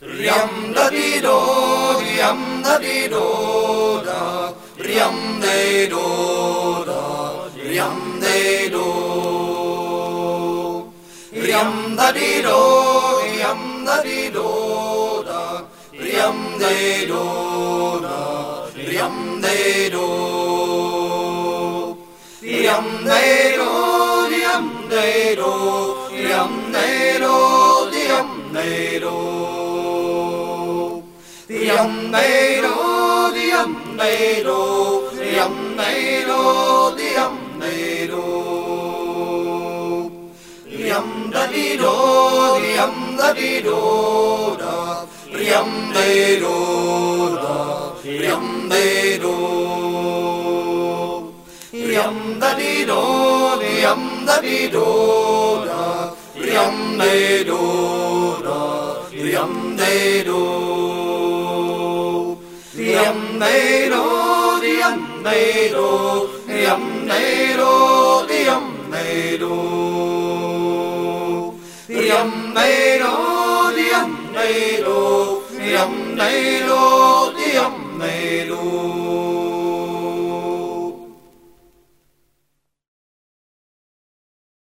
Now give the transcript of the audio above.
Riam da di do, riam da di do da, riam de do da, riam de do. Riam da di do, riam da di do da, riam de do da, riam de do. Riam de do, riam de do, riam de do, riam de do. De do, diam de do, diam de do, diam de do. Diam da di diam da di do da, diam de do da, diam de. Diam da di diam da diam de diam de. Diam de do, diam de do. Diam de do, diam de do, diam de do, diam de do.